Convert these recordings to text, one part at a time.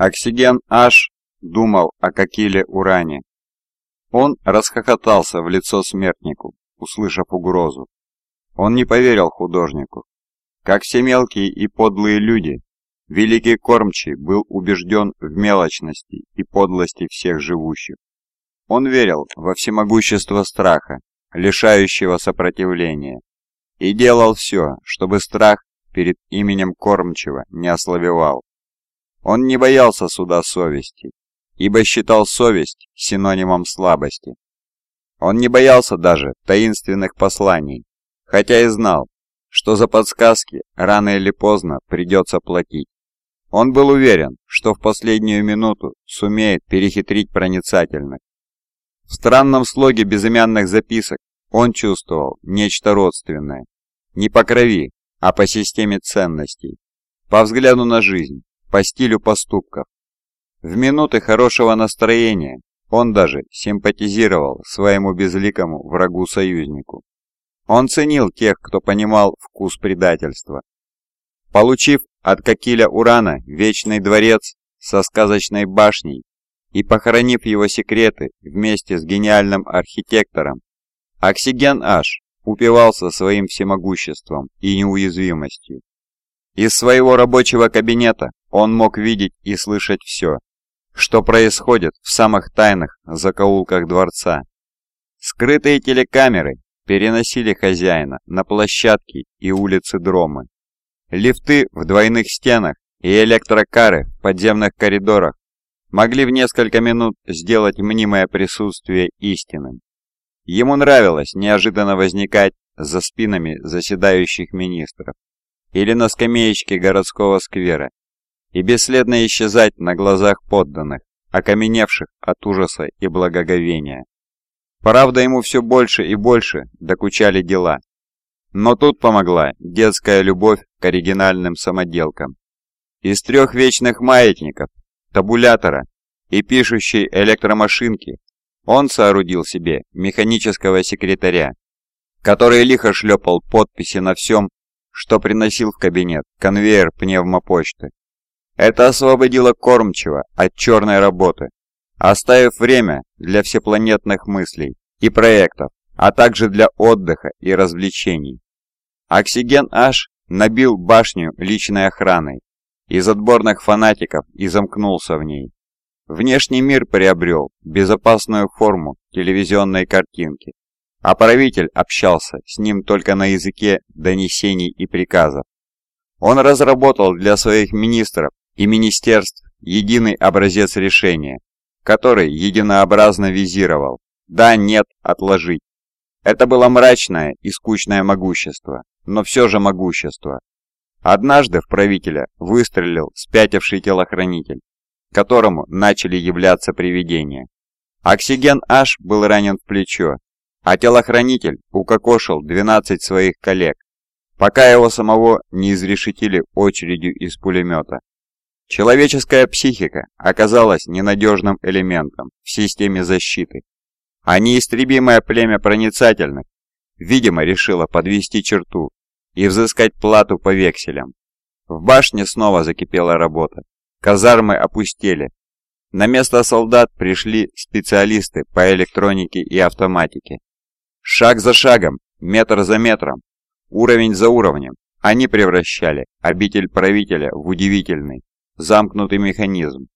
Оксиген H думал о Кокиле Уране. Он расхохотался в лицо смертнику, услышав угрозу. Он не поверил художнику. Как все мелкие и подлые люди, великий кормчий был убежден в мелочности и подлости всех живущих. Он верил во всемогущество страха, лишающего сопротивления, и делал все, чтобы страх перед именем кормчего не ослабевал. Он не боялся суда совести, ибо считал совесть синонимом слабости. Он не боялся даже таинственных посланий, хотя и знал, что за подсказки рано или поздно придется платить. Он был уверен, что в последнюю минуту сумеет перехитрить проницательных. В странном слоге безымянных записок он чувствовал нечто родственное, не по крови, а по системе ценностей, по взгляду на жизнь, по стилю поступков. В минуты хорошего настроения он даже симпатизировал своему безликому врагу-союзнику. Он ценил тех, кто понимал вкус предательства. Получив от Кокиля Урана вечный дворец со сказочной башней и похоронив его секреты вместе с гениальным архитектором, Оксиген Аш упивался своим всемогуществом и неуязвимостью. Из своего рабочего кабинета он мог видеть и слышать все, что происходит в самых тайных закоулках дворца. Скрытые телекамеры переносили хозяина на площадки и улицы Дромы. Лифты в двойных стенах и электрокары в подземных коридорах могли в несколько минут сделать мнимое присутствие истинным. Ему нравилось неожиданно возникать за спинами заседающих министров или на скамеечке городского сквера и бесследно исчезать на глазах подданных, окаменевших от ужаса и благоговения. Правда, ему все больше и больше докучали дела. Но тут помогла детская любовь к оригинальным самоделкам. Из трех вечных маятников, табулятора и пишущей электромашинки он соорудил себе механического секретаря, который лихо шлепал подписи на всем, что приносил в кабинет конвейер пневмопочты. Это освободило кормчего от черной работы, оставив время для всепланетных мыслей и проектов, а также для отдыха и развлечений. Оксиген H набил башню личной охраной из отборных фанатиков и замкнулся в ней. Внешний мир приобрел безопасную форму телевизионной картинки, а правитель общался с ним только на языке донесений и приказов. Он разработал для своих министров и министерств единый образец решения, который единообразно визировал «да», «нет», «отложить». Это было мрачное и скучное могущество, но все же могущество. Однажды в правителя выстрелил спятивший телохранитель, которому начали являться привидения. Оксиген H был ранен в плечо, а телохранитель укокошил 12 своих коллег, пока его самого не изрешетили очередью из пулемета. Человеческая психика оказалась ненадежным элементом в системе защиты, а неистребимое племя проницательных, видимо, решило подвести черту и взыскать плату по векселям. В башне снова закипела работа. Казармы опустели. На место солдат пришли специалисты по электронике и автоматике. Шаг за шагом, метр за метром, уровень за уровнем, они превращали обитель правителя в удивительный, замкнутый механизм,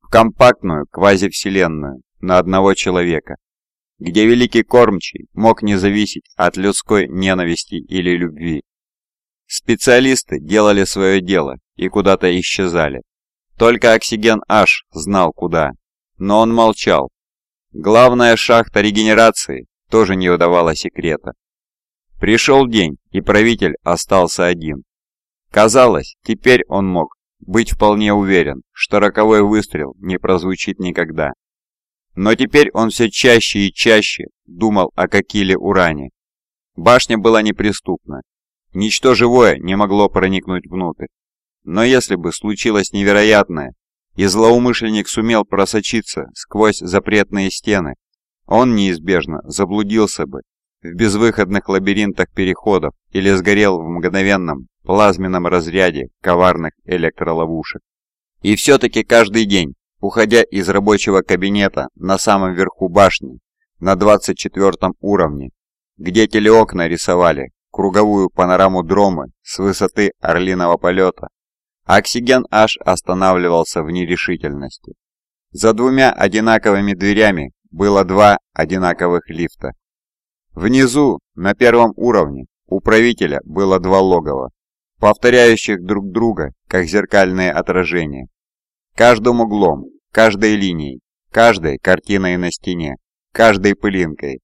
в компактную квазивселенную на одного человека, где великий кормчий мог не зависеть от людской ненависти или любви. Специалисты делали свое дело и куда-то исчезали. Только Оксиген H знал куда, но он молчал. Главная шахта регенерации тоже не выдавала секрета. Пришел день, и правитель остался один. Казалось, теперь он мог быть вполне уверен, что роковой выстрел не прозвучит никогда. Но теперь он все чаще и чаще думал о Кокиле Уране. Башня была неприступна. Ничто живое не могло проникнуть внутрь. Но если бы случилось невероятное, и злоумышленник сумел просочиться сквозь запретные стены, он неизбежно заблудился бы в безвыходных лабиринтах переходов или сгорел в мгновенном плазменном разряде коварных электроловушек. И все-таки каждый день, уходя из рабочего кабинета на самом верху башни, на 24 уровне, где телеокна рисовали круговую панораму дромы с высоты орлиного полета, Оксиген аж останавливался в нерешительности. За двумя одинаковыми дверями было два одинаковых лифта. Внизу, на первом уровне, у правителя было два логова, повторяющих друг друга, как зеркальные отражения. Каждым углом, каждой линией, каждой картиной на стене, каждой пылинкой.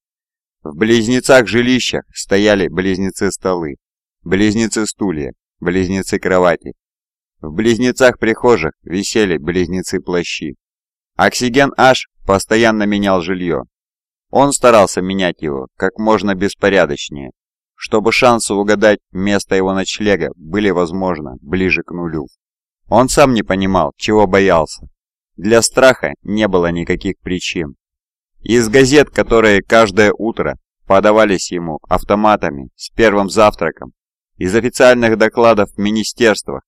В близнецах-жилищах стояли близнецы-столы, близнецы-стулья, близнецы-кровати. В близнецах-прихожих висели близнецы-плащи. Оксиген Аш постоянно менял жилье. Он старался менять его как можно беспорядочнее, чтобы шансы угадать место его ночлега были, возможно, ближе к нулю. Он сам не понимал, чего боялся. Для страха не было никаких причин. Из газет, которые каждое утро подавались ему автоматами с первым завтраком, из официальных докладов в министерствах,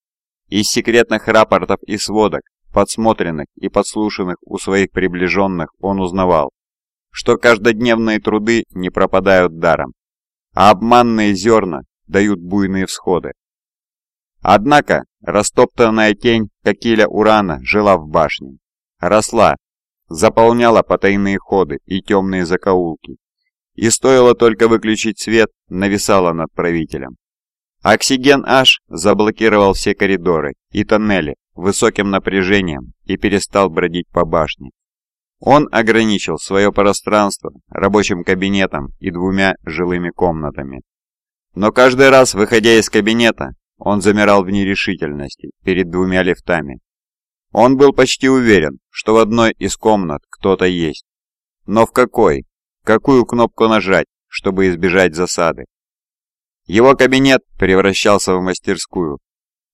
из секретных рапортов и сводок, подсмотренных и подслушанных у своих приближенных, он узнавал, что каждодневные труды не пропадают даром, а обманные зерна дают буйные всходы. Однако растоптанная тень Кокиля Урана жила в башне, росла, заполняла потайные ходы и темные закоулки, и стоило только выключить свет, нависала над правителем. Оксиген H заблокировал все коридоры и тоннели высоким напряжением и перестал бродить по башне. Он ограничил свое пространство рабочим кабинетом и двумя жилыми комнатами. Но каждый раз, выходя из кабинета, он замирал в нерешительности перед двумя лифтами, он был почти уверен, что в одной из комнат кто-то есть. Но в какой? Какую кнопку нажать, чтобы избежать засады? Его кабинет превращался в мастерскую.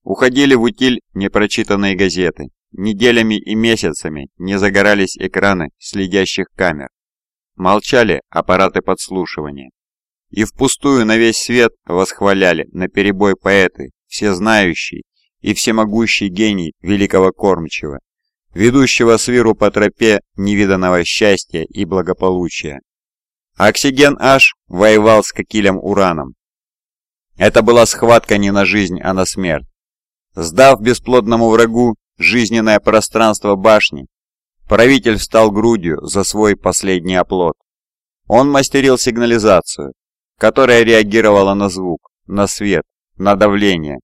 Уходили в утиль непрочитанные газеты. Неделями и месяцами не загорались экраны следящих камер. Молчали аппараты подслушивания. И впустую на весь свет восхваляли на перебой поэты, всезнающие и всемогущий гений великого кормчего, ведущего свиру по тропе невиданного счастья и благополучия. Оксиген Аш воевал с Кокилем Ураном. Это была схватка не на жизнь, а на смерть. Сдав бесплодному врагу жизненное пространство башни, правитель встал грудью за свой последний оплот. Он мастерил сигнализацию, которая реагировала на звук, на свет, на давление,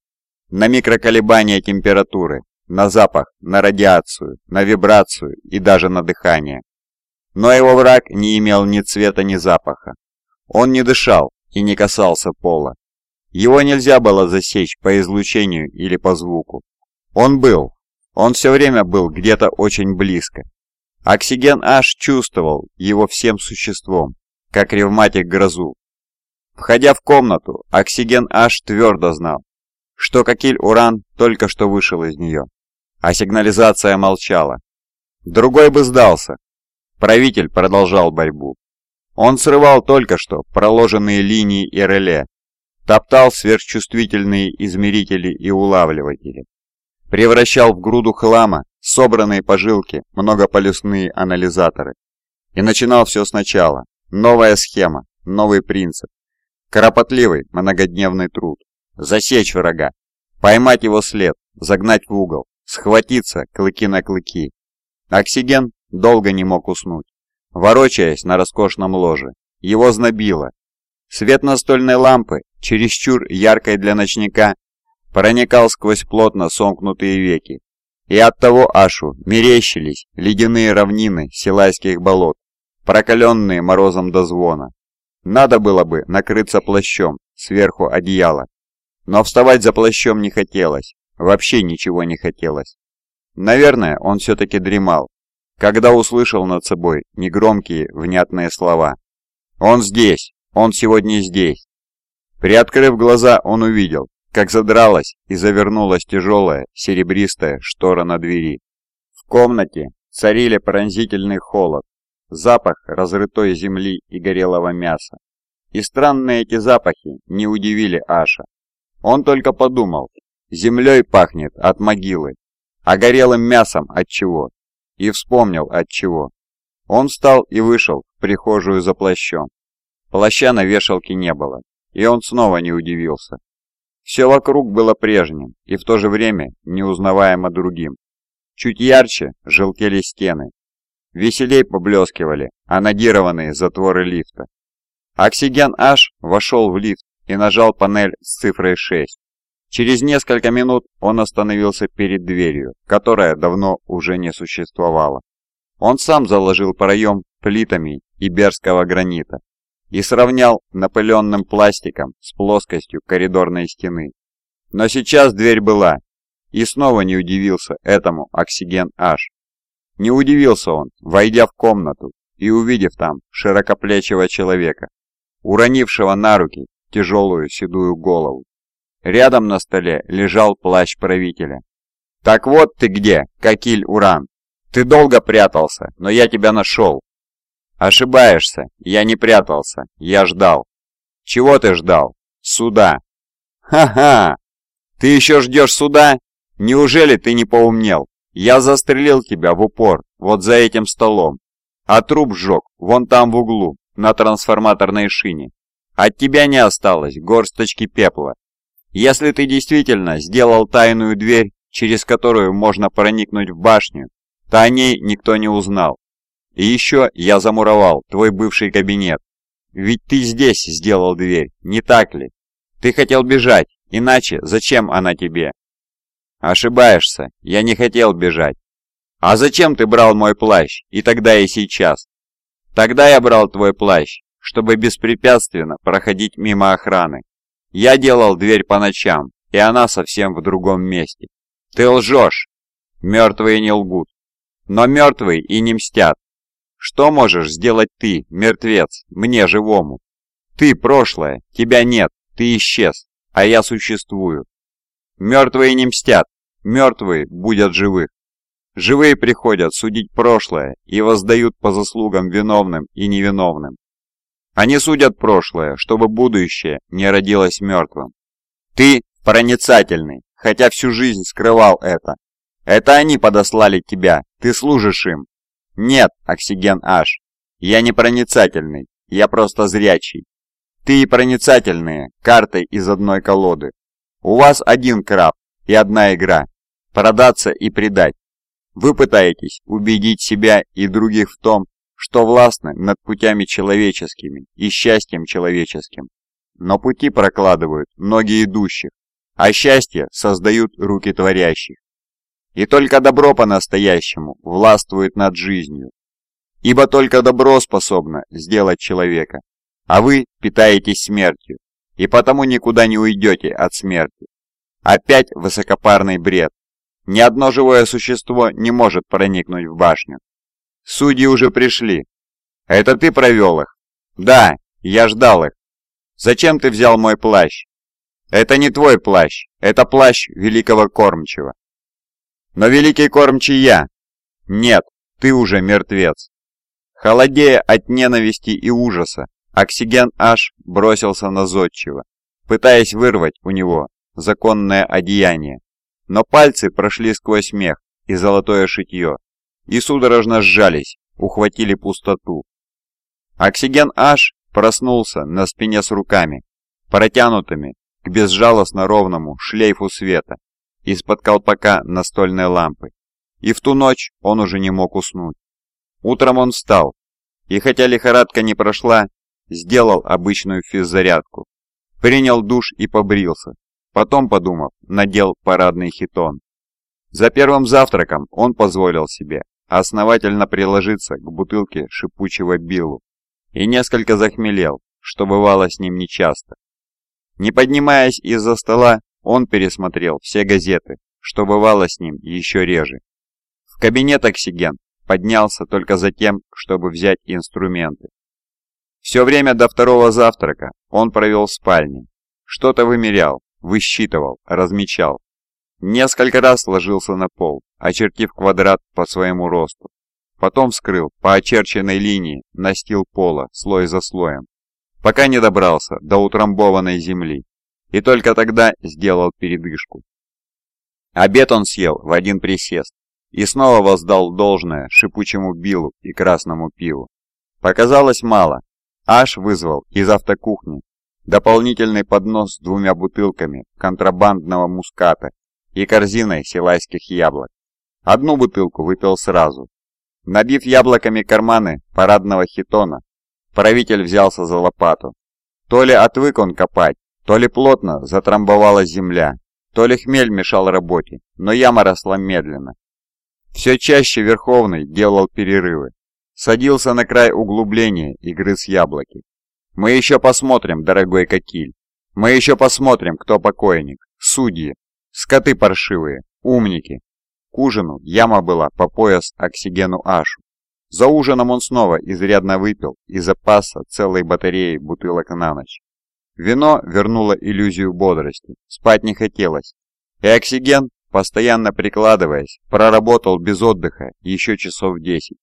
на микроколебания температуры, на запах, на радиацию, на вибрацию и даже на дыхание. Но его враг не имел ни цвета, ни запаха. Он не дышал и не касался пола. Его нельзя было засечь по излучению или по звуку. Он был. Он все время был где-то очень близко. Оксиген аж чувствовал его всем существом, как ревматик грозу. Входя в комнату, Оксиген аж твердо знал, что Кокиль-Уран только что вышел из нее, а сигнализация молчала. Другой бы сдался. Правитель продолжал борьбу. Он срывал только что проложенные линии и реле, топтал сверхчувствительные измерители и улавливатели, превращал в груду хлама собранные пожилки многополюсные анализаторы и начинал все сначала. Новая схема, новый принцип, кропотливый многодневный труд. Засечь врага, поймать его след, загнать в угол, схватиться клыки на клыки. Оксиген долго не мог уснуть, ворочаясь на роскошном ложе. Его знобило. Свет настольной лампы, чересчур яркой для ночника, проникал сквозь плотно сомкнутые веки. И оттого Ашу мерещились ледяные равнины силайских болот, прокаленные морозом до звона. Надо было бы накрыться плащом сверху одеяла, но вставать за плащом не хотелось, вообще ничего не хотелось. Наверное, он все-таки дремал, когда услышал над собой негромкие, внятные слова. «Он здесь! Он сегодня здесь!» Приоткрыв глаза, он увидел, как задралась и завернулась тяжелая серебристая штора на двери. В комнате царили пронзительный холод, запах разрытой земли и горелого мяса. И странные эти запахи не удивили Аша. Он только подумал, землей пахнет от могилы, а горелым мясом от чего. И вспомнил от чего. Он встал и вышел в прихожую за плащом. Плаща на вешалке не было, и он снова не удивился. Все вокруг было прежним и в то же время неузнаваемо другим. Чуть ярче желтели стены. Веселей поблескивали анодированные затворы лифта. Оксиген H вошел в лифт и нажал панель с цифрой 6. Через несколько минут он остановился перед дверью, которая давно уже не существовала. Он сам заложил проем плитами иберского гранита и сравнял напыленным пластиком с плоскостью коридорной стены. Но сейчас дверь была, и снова не удивился этому Оксиген H. Не удивился он, войдя в комнату и увидев там широкоплечего человека, уронившего на руки тяжелую седую голову. Рядом на столе лежал плащ правителя. «Так вот ты где, Кокиль Уран! Ты долго прятался, но я тебя нашел!» «Ошибаешься, я не прятался, я ждал». «Чего ты ждал?» «Суда». «Ха-ха! Ты еще ждешь суда? Неужели ты не поумнел? Я застрелил тебя в упор, вот за этим столом, а труп сжег вон там в углу, на трансформаторной шине. От тебя не осталось горсточки пепла. Если ты действительно сделал тайную дверь, через которую можно проникнуть в башню, то о ней никто не узнал. И еще я замуровал твой бывший кабинет. Ведь ты здесь сделал дверь, не так ли? Ты хотел бежать, иначе зачем она тебе? Ошибаешься, я не хотел бежать. А зачем ты брал мой плащ, и тогда, и сейчас? Тогда я брал твой плащ, чтобы беспрепятственно проходить мимо охраны. Я делал дверь по ночам, и она совсем в другом месте. Ты лжешь. Мертвые не лгут. Но мертвые и не мстят. Что можешь сделать ты, мертвец, мне живому? Ты прошлое, тебя нет, ты исчез, а я существую. Мертвые не мстят, мертвые будут живых. Живые приходят судить прошлое и воздают по заслугам виновным и невиновным. Они судят прошлое, чтобы будущее не родилось мертвым. Ты проницательный, хотя всю жизнь скрывал это. Это они подослали тебя, ты служишь им. Нет, Оксиген Аш, я не проницательный, я просто зрячий. Ты и проницательные, картой из одной колоды. У вас один краб и одна игра. Продаться и предать. Вы пытаетесь убедить себя и других в том, что властны над путями человеческими и счастьем человеческим. Но пути прокладывают ноги идущих, а счастье создают руки творящих. И только добро по-настоящему властвует над жизнью. Ибо только добро способно сделать человека, а вы питаетесь смертью, и потому никуда не уйдете от смерти. Опять высокопарный бред, ни одно живое существо не может проникнуть в башню. Судьи уже пришли. Это ты провел их? Да, я ждал их. Зачем ты взял мой плащ? Это не твой плащ, это плащ великого кормчего. Но великий кормчий я. Нет, ты уже мертвец. Холодея от ненависти и ужаса, Оксиген аж бросился на зодчего, пытаясь вырвать у него законное одеяние. Но пальцы прошли сквозь мех и золотое шитье, и судорожно сжались, ухватили пустоту. Оксиген Аш проснулся на спине с руками, протянутыми к безжалостно ровному шлейфу света из-под колпака настольной лампы. И в ту ночь он уже не мог уснуть. Утром он встал, и хотя лихорадка не прошла, сделал обычную физзарядку, принял душ и побрился, Потом, подумав, надел парадный хитон. За первым завтраком он позволил себе основательно приложиться к бутылке шипучего Биллу и несколько захмелел, что бывало с ним нечасто. Не поднимаясь из-за стола, он пересмотрел все газеты, что бывало с ним еще реже. В кабинет Оксиген поднялся только за тем, чтобы взять инструменты. Все время до второго завтрака он провел в спальне, что-то вымерял, высчитывал, размечал. Несколько раз ложился на пол, очертив квадрат по своему росту. Потом вскрыл по очерченной линии настил пола слой за слоем, пока не добрался до утрамбованной земли, и только тогда сделал передышку. Обед он съел в один присест и снова воздал должное шипучему билу и красному пиву. Показалось мало. Аш вызвал из автокухни дополнительный поднос с двумя бутылками контрабандного муската и корзиной силайских яблок. Одну бутылку выпил сразу. Набив яблоками карманы парадного хитона, правитель взялся за лопату. То ли отвык он копать, то ли плотно затрамбовалась земля, то ли хмель мешал работе, но яма росла медленно. Все чаще Верховный делал перерывы, садился на край углубления и грыз яблоки. «Мы еще посмотрим, дорогой Кокиль, мы еще посмотрим, кто покойник, судьи, скоты паршивые, умники, к ужину яма была по пояс оксигену Ашу. За ужином он снова изрядно выпил и запаса целой батареи бутылок на ночь. Вино вернуло иллюзию бодрости, спать не хотелось. И оксиген, постоянно прикладываясь, проработал без отдыха еще часов десять.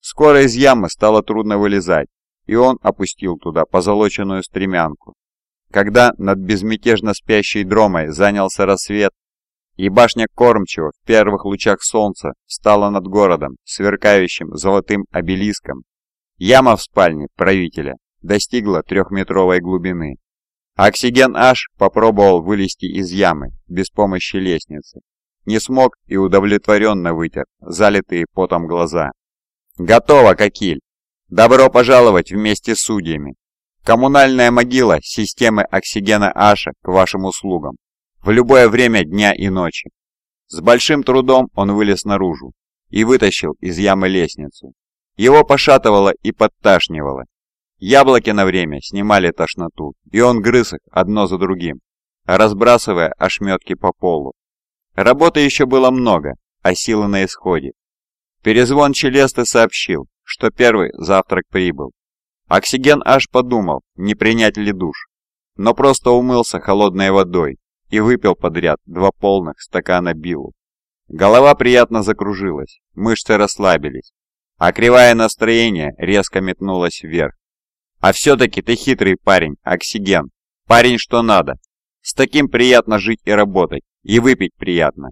Скоро из ямы стало трудно вылезать, и он опустил туда позолоченную стремянку. Когда над безмятежно спящей дромой занялся рассвет, и башня кормчего в первых лучах солнца встала над городом, сверкающим золотым обелиском. Яма в спальне правителя достигла трехметровой глубины. Оксиген Аш попробовал вылезти из ямы без помощи лестницы. Не смог и удовлетворенно вытер залитые потом глаза. «Готово, Кокиль! Добро пожаловать вместе с судьями! Коммунальная могила системы Оксигена Аша к вашим услугам в любое время дня и ночи. С большим трудом он вылез наружу и вытащил из ямы лестницу. Его пошатывало и подташнивало. Яблоки на время снимали тошноту, и он грыз их одно за другим, разбрасывая ошметки по полу. Работы еще было много, а силы на исходе. Перезвон Челесты сообщил, что первый завтрак прибыл. Оксиген аж подумал, не принять ли душ, но просто умылся холодной водой и выпил подряд два полных стакана билу. Голова приятно закружилась, мышцы расслабились, а кривое настроение резко метнулось вверх. А все-таки ты хитрый парень, Оксиген. Парень что надо. С таким приятно жить и работать, и выпить приятно.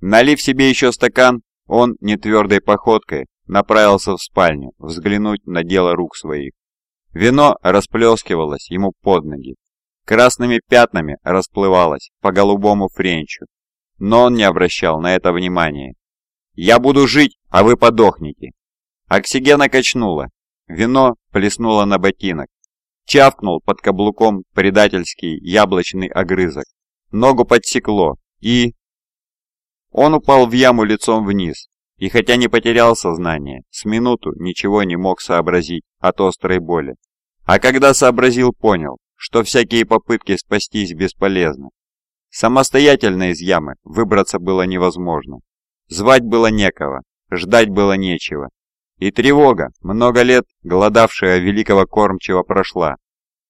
Налив себе еще стакан, он нетвердой походкой направился в спальню взглянуть на дело рук своих. Вино расплескивалось ему под ноги, красными пятнами расплывалась по голубому френчу, но он не обращал на это внимания. «Я буду жить, а вы подохнете!» Оксигена качнула, вино плеснуло на ботинок, чавкнул под каблуком предательский яблочный огрызок, ногу подсекло и... Он упал в яму лицом вниз, и хотя не потерял сознание, с минуту ничего не мог сообразить от острой боли. А когда сообразил, понял, что всякие попытки спастись бесполезны. Самостоятельно из ямы выбраться было невозможно. Звать было некого, ждать было нечего. И тревога, много лет голодавшая великого кормчего, прошла.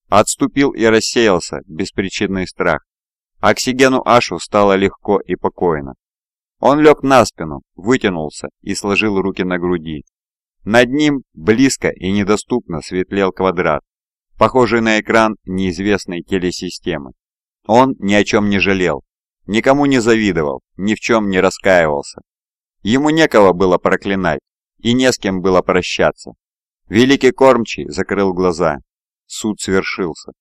Отступил и рассеялся беспричинный страх. Оксигену Ашу стало легко и покойно. Он лег на спину, вытянулся и сложил руки на груди. Над ним близко и недоступно светлел квадрат, похожий на экран неизвестной телесистемы. Он ни о чем не жалел, никому не завидовал, ни в чем не раскаивался. Ему некого было проклинать и не с кем было прощаться. Великий кормчий закрыл глаза. Суд свершился.